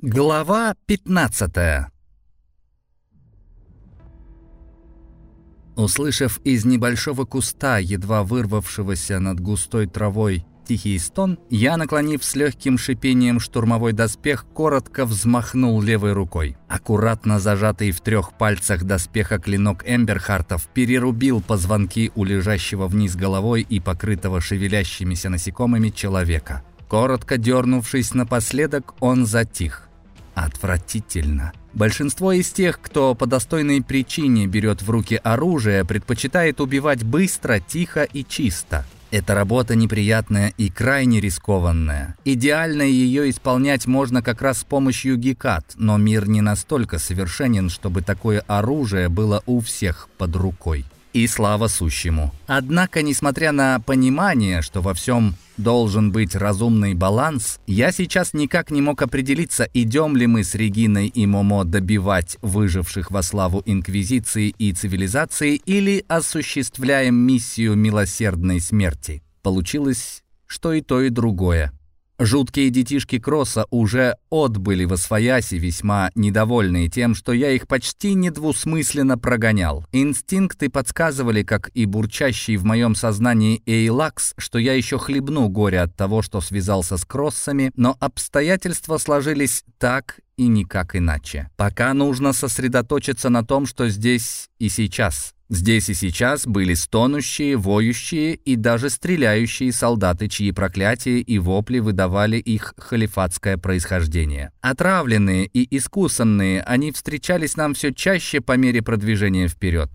Глава 15 Услышав из небольшого куста, едва вырвавшегося над густой травой, тихий стон, я, наклонив с легким шипением штурмовой доспех, коротко взмахнул левой рукой. Аккуратно зажатый в трех пальцах доспеха клинок Эмберхартов перерубил позвонки у лежащего вниз головой и покрытого шевелящимися насекомыми человека. Коротко дернувшись напоследок, он затих. Отвратительно. Большинство из тех, кто по достойной причине берет в руки оружие, предпочитает убивать быстро, тихо и чисто. Эта работа неприятная и крайне рискованная. Идеально ее исполнять можно как раз с помощью гекат, но мир не настолько совершенен, чтобы такое оружие было у всех под рукой и слава сущему. Однако, несмотря на понимание, что во всем должен быть разумный баланс, я сейчас никак не мог определиться, идем ли мы с Региной и Момо добивать выживших во славу Инквизиции и цивилизации или осуществляем миссию милосердной смерти. Получилось, что и то, и другое. Жуткие детишки Кросса уже отбыли во свояси, весьма недовольные тем, что я их почти недвусмысленно прогонял. Инстинкты подсказывали, как и бурчащий в моем сознании Эйлакс, что я еще хлебну горе от того, что связался с Кроссами, но обстоятельства сложились так и никак иначе. Пока нужно сосредоточиться на том, что здесь и сейчас. Здесь и сейчас были стонущие, воющие и даже стреляющие солдаты, чьи проклятия и вопли выдавали их халифатское происхождение. Отравленные и искусанные, они встречались нам все чаще по мере продвижения вперед.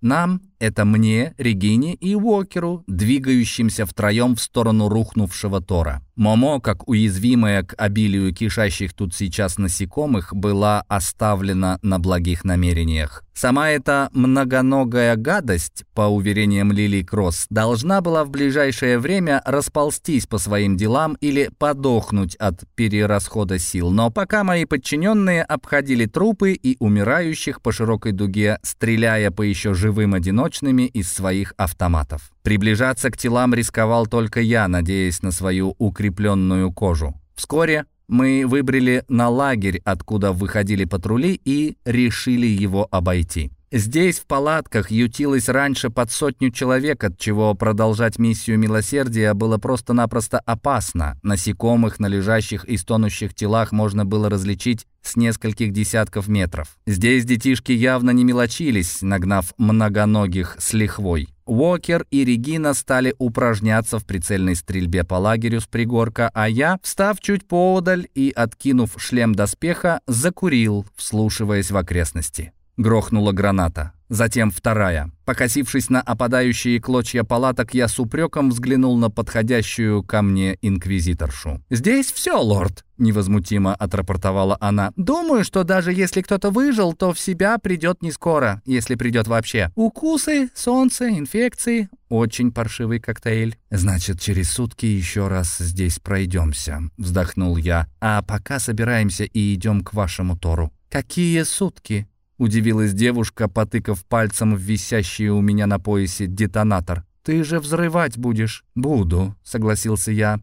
Нам, это мне, Регине и Уокеру, двигающимся втроем в сторону рухнувшего Тора. Момо, как уязвимая к обилию кишащих тут сейчас насекомых, была оставлена на благих намерениях. Сама эта многоногая гадость, по уверениям Лили Кросс, должна была в ближайшее время расползтись по своим делам или подохнуть от перерасхода сил. Но пока мои подчиненные обходили трупы и умирающих по широкой дуге, стреляя по еще живым одиночными из своих автоматов. Приближаться к телам рисковал только я, надеясь на свою укрепленную кожу. Вскоре мы выбрали на лагерь, откуда выходили патрули, и решили его обойти. Здесь, в палатках, ютилось раньше под сотню человек, от чего продолжать миссию милосердия было просто-напросто опасно. Насекомых на лежащих и стонущих телах можно было различить с нескольких десятков метров. Здесь детишки явно не мелочились, нагнав многоногих с лихвой. Уокер и Регина стали упражняться в прицельной стрельбе по лагерю с пригорка, а я, встав чуть поодаль и откинув шлем доспеха, закурил, вслушиваясь в окрестности. Грохнула граната. Затем вторая. Покосившись на опадающие клочья палаток, я с упреком взглянул на подходящую ко мне инквизиторшу. «Здесь все, лорд», — невозмутимо отрапортовала она. «Думаю, что даже если кто-то выжил, то в себя придет не скоро, если придет вообще. Укусы, солнце, инфекции. Очень паршивый коктейль». «Значит, через сутки еще раз здесь пройдемся», — вздохнул я. «А пока собираемся и идем к вашему Тору». «Какие сутки?» Удивилась девушка, потыкав пальцем в висящий у меня на поясе детонатор. «Ты же взрывать будешь?» «Буду», — согласился я.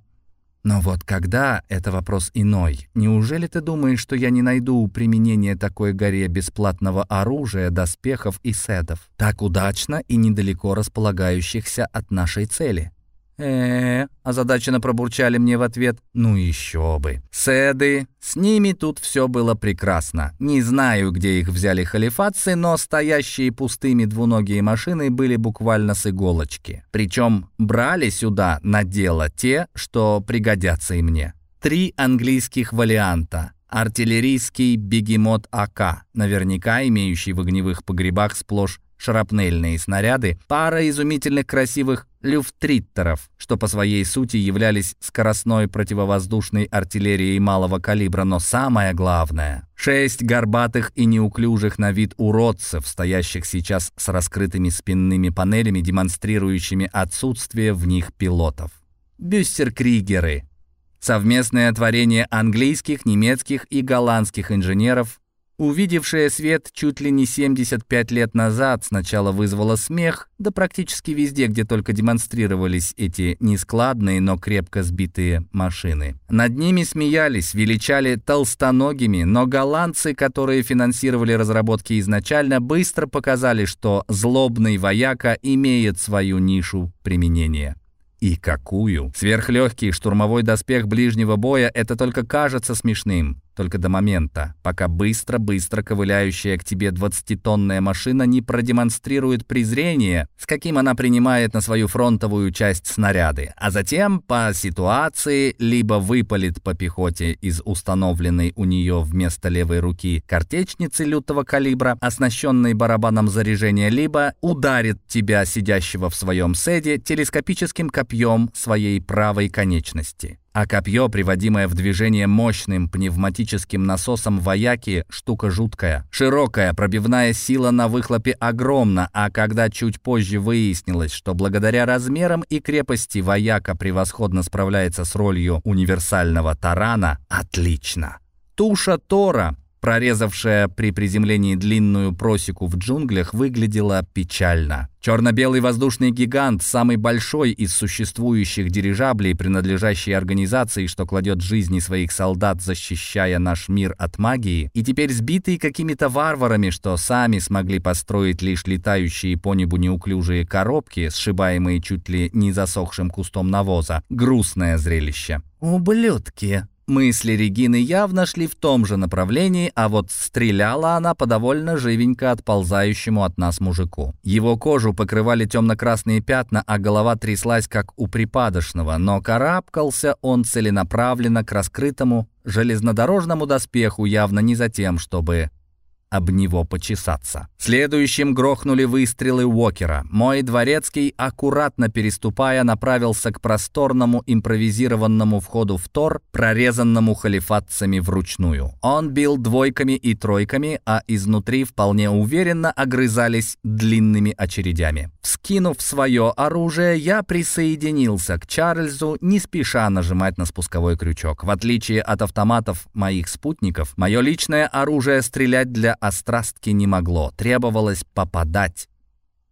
«Но вот когда — это вопрос иной. Неужели ты думаешь, что я не найду применения такой горе бесплатного оружия, доспехов и седов, так удачно и недалеко располагающихся от нашей цели?» Э озадаченно пробурчали мне в ответ. «Ну еще бы! Седы! С ними тут все было прекрасно. Не знаю, где их взяли халифатцы, но стоящие пустыми двуногие машины были буквально с иголочки. Причем брали сюда на дело те, что пригодятся и мне. Три английских варианта. Артиллерийский бегемот АК, наверняка имеющий в огневых погребах сплошь шрапнельные снаряды, пара изумительных красивых люфтриттеров, что по своей сути являлись скоростной противовоздушной артиллерией малого калибра, но самое главное — шесть горбатых и неуклюжих на вид уродцев, стоящих сейчас с раскрытыми спинными панелями, демонстрирующими отсутствие в них пилотов. Бюссеркригеры — совместное творение английских, немецких и голландских инженеров, увидевшая свет чуть ли не 75 лет назад, сначала вызвала смех, да практически везде, где только демонстрировались эти нескладные, но крепко сбитые машины. Над ними смеялись, величали толстоногими, но голландцы, которые финансировали разработки изначально, быстро показали, что злобный вояка имеет свою нишу применения. И какую? Сверхлегкий штурмовой доспех ближнего боя — это только кажется смешным. Только до момента, пока быстро-быстро ковыляющая к тебе 20-тонная машина не продемонстрирует презрение, с каким она принимает на свою фронтовую часть снаряды, а затем по ситуации либо выпалит по пехоте из установленной у нее вместо левой руки картечницы лютого калибра, оснащенной барабаном заряжения, либо ударит тебя, сидящего в своем седе, телескопическим копьем своей правой конечности. А копье, приводимое в движение мощным пневматическим насосом вояки, штука жуткая. Широкая пробивная сила на выхлопе огромна, а когда чуть позже выяснилось, что благодаря размерам и крепости вояка превосходно справляется с ролью универсального тарана, отлично. Туша Тора прорезавшая при приземлении длинную просеку в джунглях, выглядела печально. Черно-белый воздушный гигант, самый большой из существующих дирижаблей, принадлежащий организации, что кладет жизни своих солдат, защищая наш мир от магии, и теперь сбитый какими-то варварами, что сами смогли построить лишь летающие по небу неуклюжие коробки, сшибаемые чуть ли не засохшим кустом навоза. Грустное зрелище. «Ублюдки!» Мысли Регины явно шли в том же направлении, а вот стреляла она по довольно живенько отползающему от нас мужику. Его кожу покрывали темно-красные пятна, а голова тряслась, как у припадочного, но карабкался он целенаправленно к раскрытому железнодорожному доспеху явно не за тем, чтобы об него почесаться. Следующим грохнули выстрелы Уокера. Мой дворецкий, аккуратно переступая, направился к просторному импровизированному входу в Тор, прорезанному халифатцами вручную. Он бил двойками и тройками, а изнутри вполне уверенно огрызались длинными очередями. Скинув свое оружие, я присоединился к Чарльзу, не спеша нажимать на спусковой крючок. В отличие от автоматов моих спутников, мое личное оружие стрелять для острастки не могло, требовалось попадать.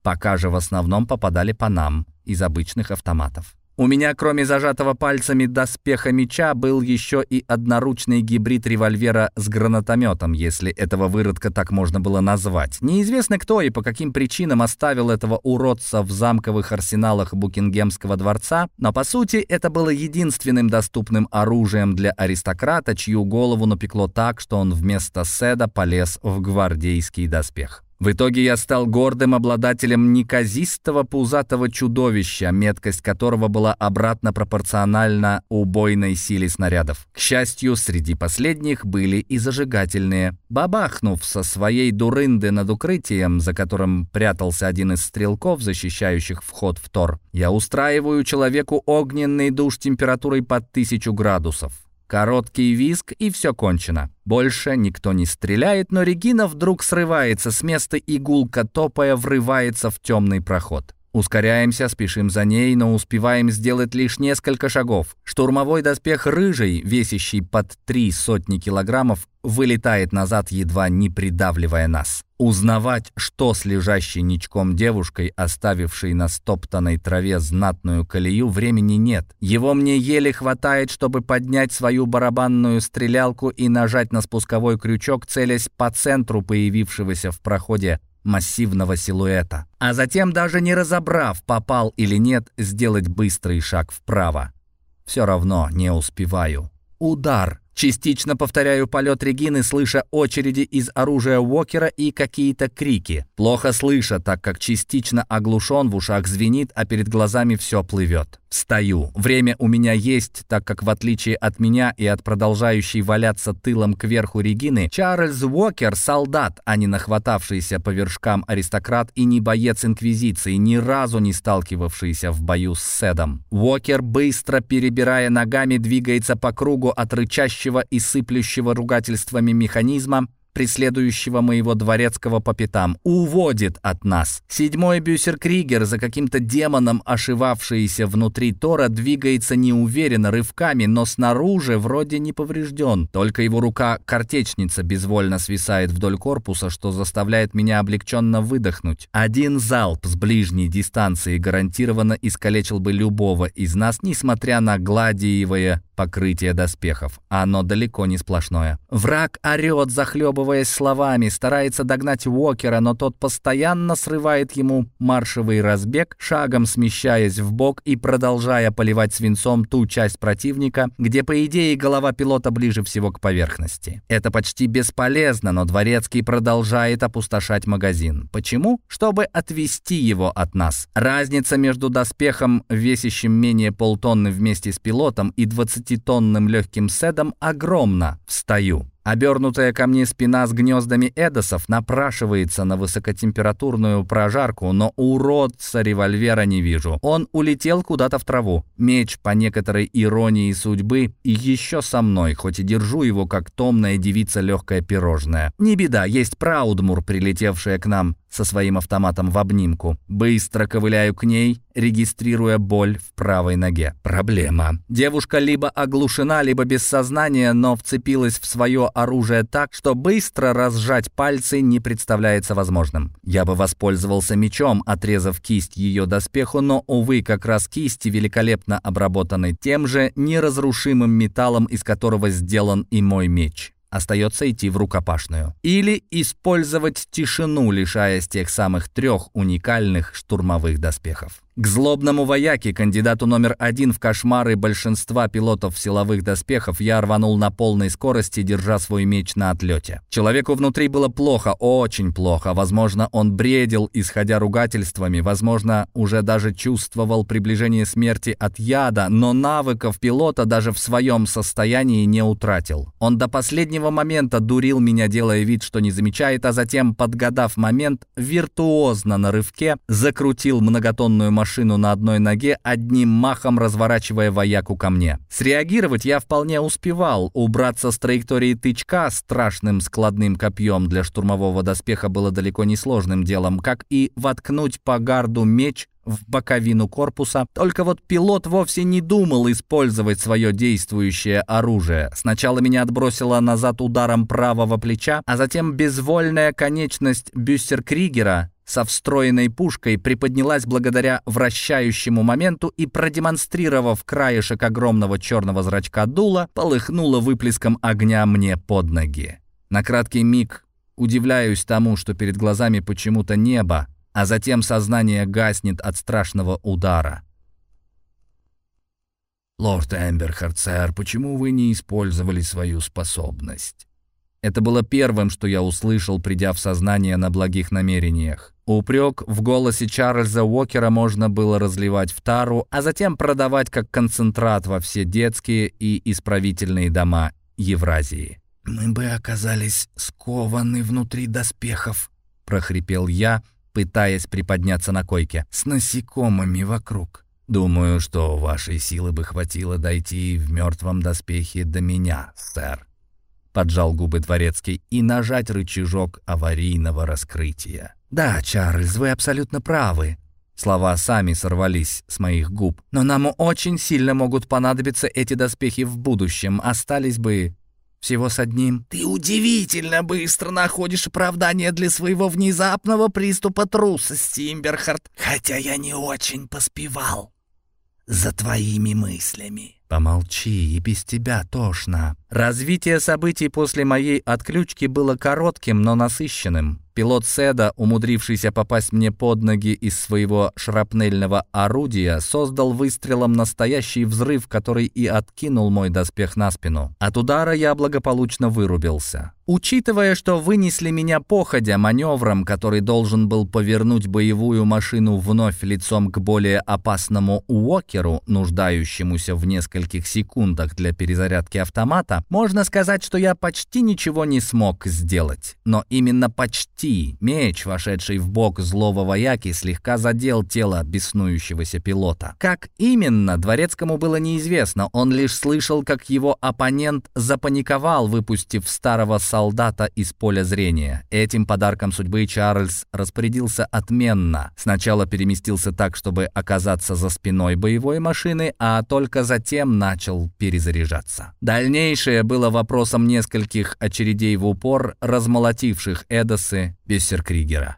Пока же в основном попадали по нам из обычных автоматов. У меня, кроме зажатого пальцами доспеха меча, был еще и одноручный гибрид револьвера с гранатометом, если этого выродка так можно было назвать. Неизвестно кто и по каким причинам оставил этого уродца в замковых арсеналах Букингемского дворца, но по сути это было единственным доступным оружием для аристократа, чью голову напекло так, что он вместо седа полез в гвардейский доспех. В итоге я стал гордым обладателем неказистого пузатого чудовища, меткость которого была обратно пропорциональна убойной силе снарядов. К счастью, среди последних были и зажигательные. Бабахнув со своей дурынды над укрытием, за которым прятался один из стрелков, защищающих вход в Тор, я устраиваю человеку огненный душ температурой под тысячу градусов. Короткий визг, и все кончено. Больше никто не стреляет, но Регина вдруг срывается с места, и гулка топая врывается в темный проход. Ускоряемся, спешим за ней, но успеваем сделать лишь несколько шагов. Штурмовой доспех рыжий, весящий под три сотни килограммов, вылетает назад, едва не придавливая нас. Узнавать, что с лежащей ничком девушкой, оставившей на стоптанной траве знатную колею, времени нет. Его мне еле хватает, чтобы поднять свою барабанную стрелялку и нажать на спусковой крючок, целясь по центру появившегося в проходе массивного силуэта. А затем, даже не разобрав, попал или нет, сделать быстрый шаг вправо. Все равно не успеваю. Удар. Частично повторяю полет Регины, слыша очереди из оружия Уокера и какие-то крики. Плохо слыша, так как частично оглушен, в ушах звенит, а перед глазами все плывет. Стою. Время у меня есть, так как в отличие от меня и от продолжающей валяться тылом кверху Регины, Чарльз Уокер — солдат, а не нахватавшийся по вершкам аристократ и не боец Инквизиции, ни разу не сталкивавшийся в бою с Седом. Уокер, быстро перебирая ногами, двигается по кругу от рычащего и сыплющего ругательствами механизма, преследующего моего дворецкого по пятам, уводит от нас. Седьмой бюсеркригер, за каким-то демоном ошивавшийся внутри Тора, двигается неуверенно, рывками, но снаружи вроде не поврежден. Только его рука-картечница безвольно свисает вдоль корпуса, что заставляет меня облегченно выдохнуть. Один залп с ближней дистанции гарантированно искалечил бы любого из нас, несмотря на гладиевое покрытие доспехов. Оно далеко не сплошное. Враг орет, захлебываясь словами, старается догнать Уокера, но тот постоянно срывает ему маршевый разбег, шагом смещаясь в бок и продолжая поливать свинцом ту часть противника, где, по идее, голова пилота ближе всего к поверхности. Это почти бесполезно, но Дворецкий продолжает опустошать магазин. Почему? Чтобы отвести его от нас. Разница между доспехом, весящим менее полтонны вместе с пилотом, и 20 20-тонным легким седом огромно. Встаю. Обернутая ко мне спина с гнездами эдосов напрашивается на высокотемпературную прожарку, но уродца револьвера не вижу. Он улетел куда-то в траву. Меч, по некоторой иронии судьбы, и еще со мной, хоть и держу его, как томная девица легкое пирожное. Не беда, есть Праудмур, прилетевшая к нам со своим автоматом в обнимку. Быстро ковыляю к ней, регистрируя боль в правой ноге. Проблема. Девушка либо оглушена, либо без сознания, но вцепилась в свое оружие так, что быстро разжать пальцы не представляется возможным. Я бы воспользовался мечом, отрезав кисть ее доспеху, но, увы, как раз кисти великолепно обработаны тем же неразрушимым металлом, из которого сделан и мой меч. Остается идти в рукопашную. Или использовать тишину, лишаясь тех самых трех уникальных штурмовых доспехов. К злобному вояке, кандидату номер один в кошмары большинства пилотов силовых доспехов, я рванул на полной скорости, держа свой меч на отлете. Человеку внутри было плохо, очень плохо. Возможно, он бредил, исходя ругательствами, возможно, уже даже чувствовал приближение смерти от яда, но навыков пилота даже в своем состоянии не утратил. Он до последнего момента дурил меня, делая вид, что не замечает, а затем, подгадав момент, виртуозно на рывке закрутил многотонную машину машину на одной ноге, одним махом разворачивая вояку ко мне. Среагировать я вполне успевал. Убраться с траектории тычка страшным складным копьем для штурмового доспеха было далеко не сложным делом, как и воткнуть по гарду меч в боковину корпуса. Только вот пилот вовсе не думал использовать свое действующее оружие. Сначала меня отбросило назад ударом правого плеча, а затем безвольная конечность бюссеркригера со встроенной пушкой приподнялась благодаря вращающему моменту и, продемонстрировав краешек огромного черного зрачка дула, полыхнула выплеском огня мне под ноги. На краткий миг удивляюсь тому, что перед глазами почему-то небо, а затем сознание гаснет от страшного удара. «Лорд Эмберхард, сэр, почему вы не использовали свою способность?» Это было первым, что я услышал, придя в сознание на благих намерениях. Упрек в голосе Чарльза Уокера можно было разливать в тару, а затем продавать как концентрат во все детские и исправительные дома Евразии. «Мы бы оказались скованы внутри доспехов», — прохрипел я, пытаясь приподняться на койке, «с насекомыми вокруг». «Думаю, что вашей силы бы хватило дойти в мертвом доспехе до меня, сэр», — поджал губы дворецкий, «и нажать рычажок аварийного раскрытия». «Да, Чарльз, вы абсолютно правы». Слова сами сорвались с моих губ. «Но нам очень сильно могут понадобиться эти доспехи в будущем. Остались бы всего с одним». «Ты удивительно быстро находишь оправдание для своего внезапного приступа трусости, Имберхард. Хотя я не очень поспевал за твоими мыслями». «Помолчи, и без тебя тошно». Развитие событий после моей отключки было коротким, но насыщенным. Пилот Седа, умудрившийся попасть мне под ноги из своего шрапнельного орудия, создал выстрелом настоящий взрыв, который и откинул мой доспех на спину. От удара я благополучно вырубился. Учитывая, что вынесли меня походя маневром, который должен был повернуть боевую машину вновь лицом к более опасному Уокеру, нуждающемуся в нескольких секундах для перезарядки автомата, можно сказать, что я почти ничего не смог сделать. Но именно почти уйти. Меч, вошедший в бок злого вояки, слегка задел тело беснующегося пилота. Как именно, дворецкому было неизвестно. Он лишь слышал, как его оппонент запаниковал, выпустив старого солдата из поля зрения. Этим подарком судьбы Чарльз распорядился отменно. Сначала переместился так, чтобы оказаться за спиной боевой машины, а только затем начал перезаряжаться. Дальнейшее было вопросом нескольких очередей в упор, размолотивших Эдосы Бессеркригера.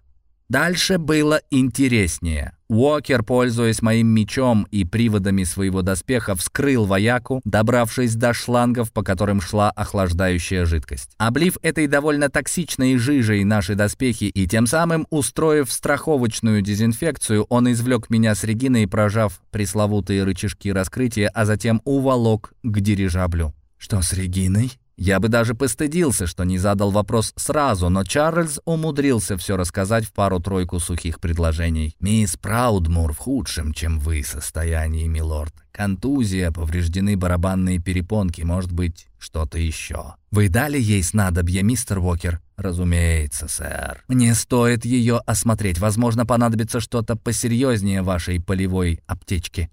Дальше было интереснее. Уокер, пользуясь моим мечом и приводами своего доспеха, вскрыл вояку, добравшись до шлангов, по которым шла охлаждающая жидкость. Облив этой довольно токсичной жижей наши доспехи и тем самым устроив страховочную дезинфекцию, он извлек меня с Региной, прожав пресловутые рычажки раскрытия, а затем уволок к дирижаблю. «Что с Региной?» Я бы даже постыдился, что не задал вопрос сразу, но Чарльз умудрился все рассказать в пару-тройку сухих предложений. «Мисс Праудмур в худшем, чем вы, состоянии, милорд. Контузия, повреждены барабанные перепонки, может быть, что-то еще. Вы дали ей снадобье, мистер Уокер?» «Разумеется, сэр. Мне стоит ее осмотреть. Возможно, понадобится что-то посерьезнее вашей полевой аптечки.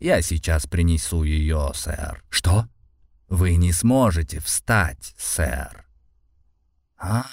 Я сейчас принесу ее, сэр». «Что?» Вы не сможете встать, сэр. А,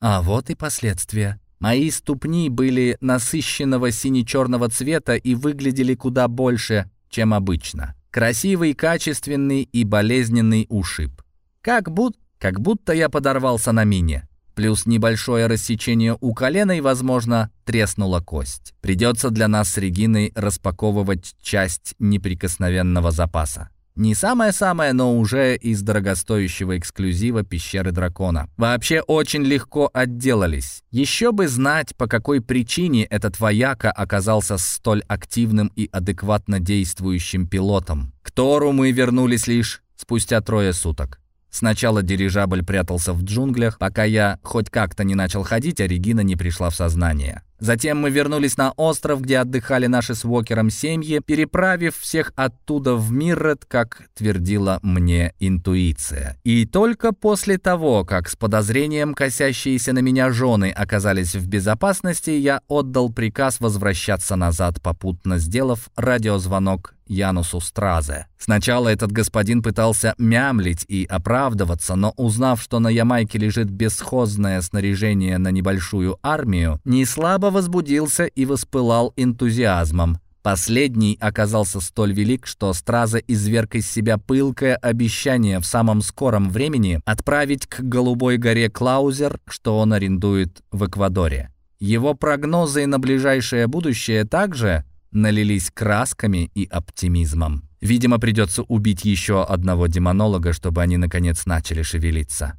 а вот и последствия. Мои ступни были насыщенного сине-черного цвета и выглядели куда больше, чем обычно. Красивый, качественный и болезненный ушиб. Как, буд как будто я подорвался на мине. Плюс небольшое рассечение у колена и, возможно, треснула кость. Придется для нас с Региной распаковывать часть неприкосновенного запаса. Не самое-самое, но уже из дорогостоящего эксклюзива пещеры дракона. Вообще очень легко отделались. Еще бы знать, по какой причине этот вояка оказался столь активным и адекватно действующим пилотом. К Тору мы вернулись лишь спустя трое суток. Сначала дирижабль прятался в джунглях, пока я хоть как-то не начал ходить, а Регина не пришла в сознание. Затем мы вернулись на остров, где отдыхали наши с Уокером семьи, переправив всех оттуда в Миррет, как твердила мне интуиция. И только после того, как с подозрением косящиеся на меня жены оказались в безопасности, я отдал приказ возвращаться назад, попутно сделав радиозвонок Янусу Стразе. Сначала этот господин пытался мямлить и оправдываться, но узнав, что на Ямайке лежит бесхозное снаряжение на небольшую армию, не слабо возбудился и воспылал энтузиазмом. Последний оказался столь велик, что Страза изверг из себя пылкое обещание в самом скором времени отправить к Голубой горе Клаузер, что он арендует в Эквадоре. Его прогнозы на ближайшее будущее также налились красками и оптимизмом. Видимо, придется убить еще одного демонолога, чтобы они, наконец, начали шевелиться.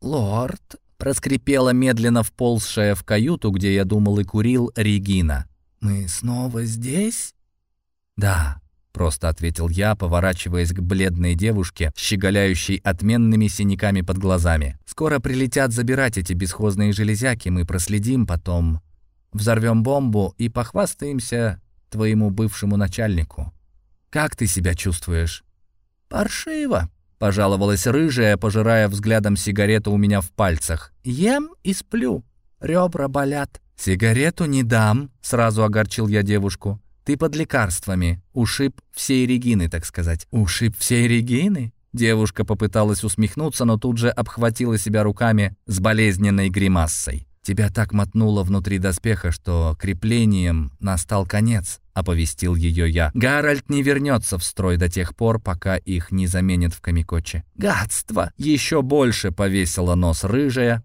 «Лорд», — проскрипела медленно вползшая в каюту, где я думал и курил, Регина. «Мы снова здесь?» «Да», — просто ответил я, поворачиваясь к бледной девушке, щеголяющей отменными синяками под глазами. «Скоро прилетят забирать эти бесхозные железяки, мы проследим потом, взорвем бомбу и похвастаемся твоему бывшему начальнику. Как ты себя чувствуешь?» «Паршиво», — пожаловалась рыжая, пожирая взглядом сигарету у меня в пальцах. «Ем и сплю. Ребра болят». «Сигарету не дам», — сразу огорчил я девушку. «Ты под лекарствами. Ушиб всей Регины, так сказать». «Ушиб всей Регины?» Девушка попыталась усмехнуться, но тут же обхватила себя руками с болезненной гримассой. Тебя так мотнуло внутри доспеха, что креплением настал конец», — оповестил ее я. «Гарольд не вернется в строй до тех пор, пока их не заменят в Камикоче». «Гадство!» — еще больше повесила нос рыжая,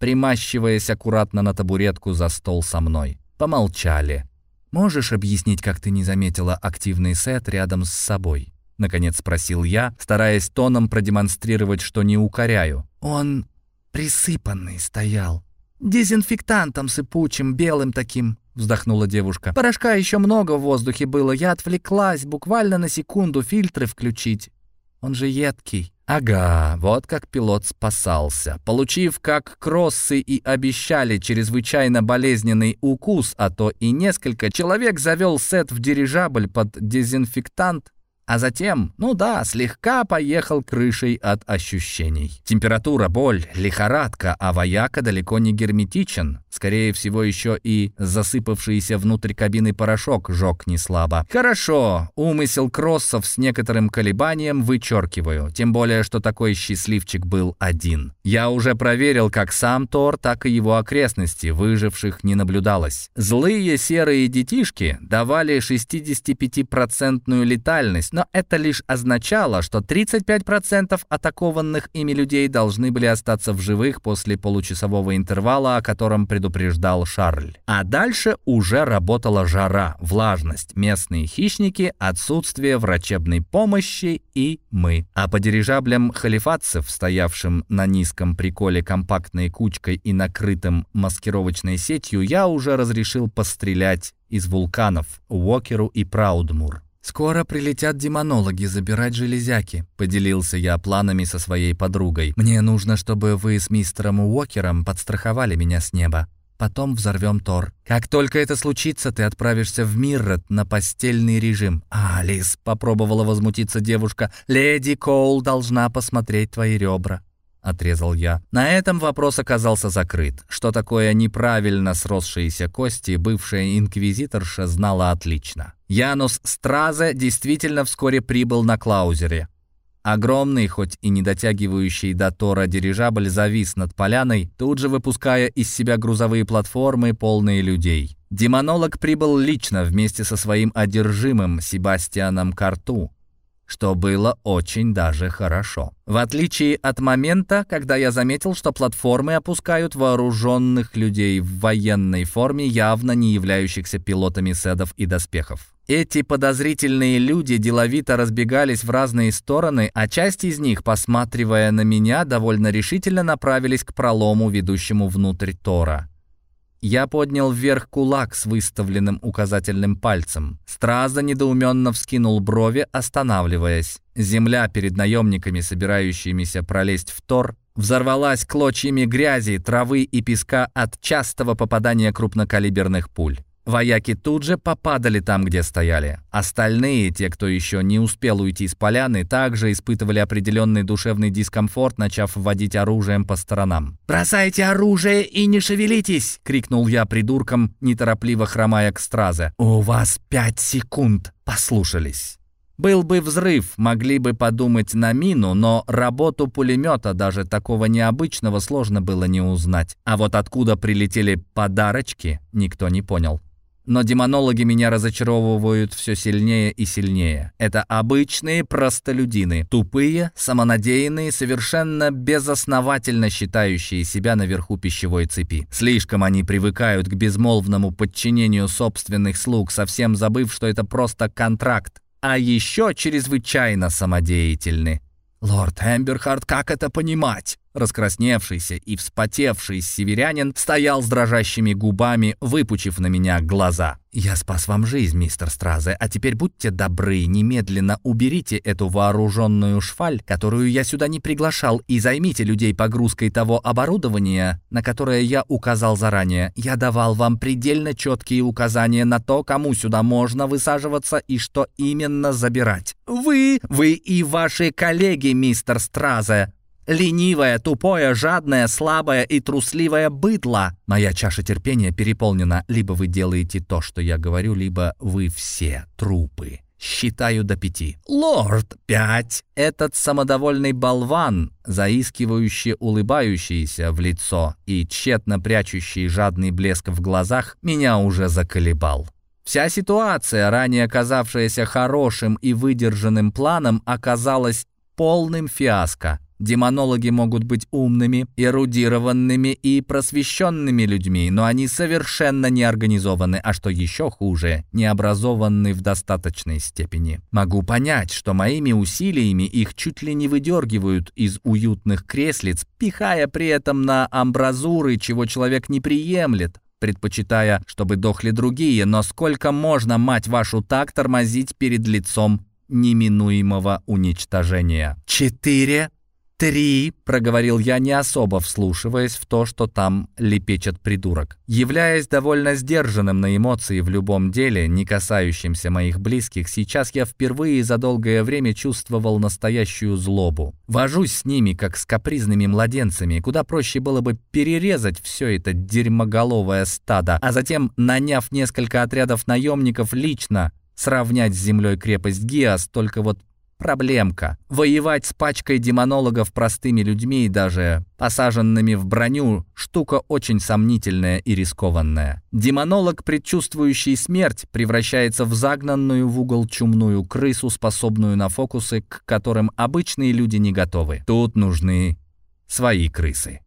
примащиваясь аккуратно на табуретку за стол со мной. Помолчали. «Можешь объяснить, как ты не заметила активный сет рядом с собой?» — наконец спросил я, стараясь тоном продемонстрировать, что не укоряю. «Он присыпанный стоял», «Дезинфектантом сыпучим, белым таким», — вздохнула девушка. «Порошка еще много в воздухе было. Я отвлеклась, буквально на секунду фильтры включить. Он же едкий». Ага, вот как пилот спасался. Получив, как кроссы и обещали, чрезвычайно болезненный укус, а то и несколько, человек завел сет в дирижабль под дезинфектант, А затем, ну да, слегка поехал крышей от ощущений. Температура, боль, лихорадка, а вояка далеко не герметичен. Скорее всего, еще и засыпавшийся внутрь кабины порошок жег не слабо. Хорошо, умысел кроссов с некоторым колебанием вычеркиваю. Тем более, что такой счастливчик был один. Я уже проверил как сам Тор, так и его окрестности. Выживших не наблюдалось. Злые серые детишки давали 65% летальность, но это лишь означало, что 35% атакованных ими людей должны были остаться в живых после получасового интервала, о котором предупреждал Шарль. А дальше уже работала жара, влажность, местные хищники, отсутствие врачебной помощи и мы. А по дирижаблям халифатцев, стоявшим на низком приколе компактной кучкой и накрытым маскировочной сетью, я уже разрешил пострелять из вулканов Уокеру и Праудмур. «Скоро прилетят демонологи забирать железяки», — поделился я планами со своей подругой. «Мне нужно, чтобы вы с мистером Уокером подстраховали меня с неба. Потом взорвем Тор. Как только это случится, ты отправишься в Миррот на постельный режим». «Алис», — попробовала возмутиться девушка, — «леди Коул должна посмотреть твои ребра». — отрезал я. На этом вопрос оказался закрыт. Что такое неправильно сросшиеся кости, бывшая инквизиторша знала отлично. Янус Стразе действительно вскоре прибыл на Клаузере. Огромный, хоть и не дотягивающий до Тора дирижабль завис над поляной, тут же выпуская из себя грузовые платформы, полные людей. Демонолог прибыл лично вместе со своим одержимым Себастьяном Карту, что было очень даже хорошо. В отличие от момента, когда я заметил, что платформы опускают вооруженных людей в военной форме, явно не являющихся пилотами седов и доспехов. Эти подозрительные люди деловито разбегались в разные стороны, а часть из них, посматривая на меня, довольно решительно направились к пролому, ведущему внутрь Тора. Я поднял вверх кулак с выставленным указательным пальцем. Страза недоуменно вскинул брови, останавливаясь. Земля перед наемниками, собирающимися пролезть в Тор, взорвалась клочьями грязи, травы и песка от частого попадания крупнокалиберных пуль. Вояки тут же попадали там, где стояли. Остальные, те, кто еще не успел уйти с поляны, также испытывали определенный душевный дискомфорт, начав вводить оружием по сторонам. «Бросайте оружие и не шевелитесь!» — крикнул я придуркам, неторопливо хромая к стразе. «У вас пять секунд!» — послушались. Был бы взрыв, могли бы подумать на мину, но работу пулемета, даже такого необычного, сложно было не узнать. А вот откуда прилетели подарочки, никто не понял. Но демонологи меня разочаровывают все сильнее и сильнее. Это обычные простолюдины, тупые, самонадеянные, совершенно безосновательно считающие себя наверху пищевой цепи. Слишком они привыкают к безмолвному подчинению собственных слуг, совсем забыв, что это просто контракт. А еще чрезвычайно самодеятельны. «Лорд Эмберхард, как это понимать?» Раскрасневшийся и вспотевший северянин стоял с дрожащими губами, выпучив на меня глаза. «Я спас вам жизнь, мистер Стразе, а теперь будьте добры, немедленно уберите эту вооруженную шваль, которую я сюда не приглашал, и займите людей погрузкой того оборудования, на которое я указал заранее. Я давал вам предельно четкие указания на то, кому сюда можно высаживаться и что именно забирать. Вы, вы и ваши коллеги, мистер Стразе, Ленивое, тупое, жадное, слабое и трусливое быдло. Моя чаша терпения переполнена. Либо вы делаете то, что я говорю, либо вы все трупы. Считаю до пяти. «Лорд, пять!» Этот самодовольный болван, заискивающий улыбающийся в лицо и тщетно прячущий жадный блеск в глазах, меня уже заколебал. Вся ситуация, ранее казавшаяся хорошим и выдержанным планом, оказалась полным фиаско. Демонологи могут быть умными, эрудированными и просвещенными людьми, но они совершенно не организованы, а что еще хуже, не образованы в достаточной степени. Могу понять, что моими усилиями их чуть ли не выдергивают из уютных креслиц, пихая при этом на амбразуры, чего человек не приемлет предпочитая, чтобы дохли другие, но сколько можно, мать вашу, так тормозить перед лицом неминуемого уничтожения? Четыре «Три», — проговорил я, не особо вслушиваясь в то, что там лепечет придурок. Являясь довольно сдержанным на эмоции в любом деле, не касающемся моих близких, сейчас я впервые за долгое время чувствовал настоящую злобу. Вожусь с ними, как с капризными младенцами, куда проще было бы перерезать все это дерьмоголовое стадо, а затем, наняв несколько отрядов наемников лично, сравнять с землей крепость Гиас, только вот Проблемка. Воевать с пачкой демонологов простыми людьми, даже посаженными в броню, штука очень сомнительная и рискованная. Демонолог, предчувствующий смерть, превращается в загнанную в угол чумную крысу, способную на фокусы, к которым обычные люди не готовы. Тут нужны свои крысы.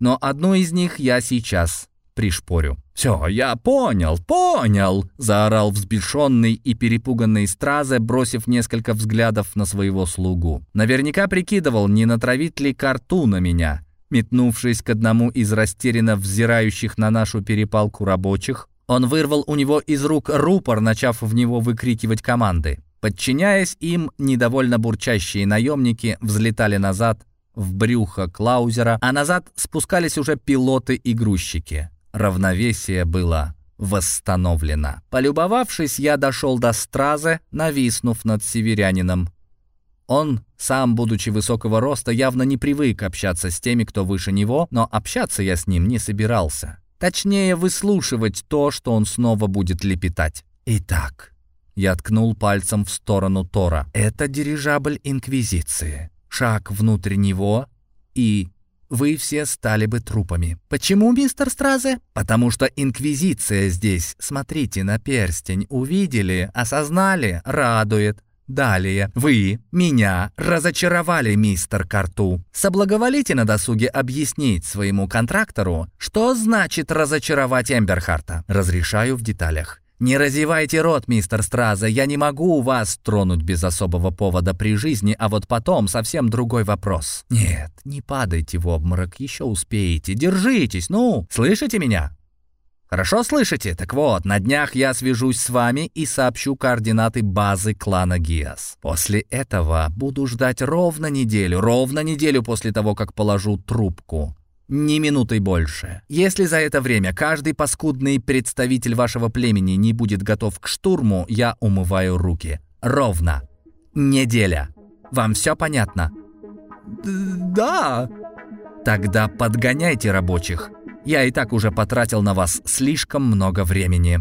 Но одну из них я сейчас пришпорю. «Все, я понял, понял!» — заорал взбешенный и перепуганный Стразе, бросив несколько взглядов на своего слугу. Наверняка прикидывал, не натравить ли карту на меня. Метнувшись к одному из растерянно взирающих на нашу перепалку рабочих, он вырвал у него из рук рупор, начав в него выкрикивать команды. Подчиняясь им, недовольно бурчащие наемники взлетали назад в брюхо Клаузера, а назад спускались уже пилоты и грузчики. Равновесие было восстановлено. Полюбовавшись, я дошел до стразы, нависнув над северянином. Он, сам будучи высокого роста, явно не привык общаться с теми, кто выше него, но общаться я с ним не собирался. Точнее, выслушивать то, что он снова будет лепетать. «Итак», — я ткнул пальцем в сторону Тора, — «это дирижабль Инквизиции. Шаг внутрь него, и вы все стали бы трупами. Почему, мистер Стразе? Потому что инквизиция здесь. Смотрите на перстень. Увидели, осознали, радует. Далее, вы меня разочаровали, мистер Карту. Соблаговолите на досуге объяснить своему контрактору, что значит разочаровать Эмберхарта. Разрешаю в деталях. «Не разевайте рот, мистер Страза, я не могу вас тронуть без особого повода при жизни, а вот потом совсем другой вопрос. Нет, не падайте в обморок, еще успеете. Держитесь, ну, слышите меня?» «Хорошо слышите? Так вот, на днях я свяжусь с вами и сообщу координаты базы клана Гиас. После этого буду ждать ровно неделю, ровно неделю после того, как положу трубку. Ни минутой больше. Если за это время каждый паскудный представитель вашего племени не будет готов к штурму, я умываю руки. Ровно. Неделя. Вам все понятно? Да. Тогда подгоняйте рабочих. Я и так уже потратил на вас слишком много времени.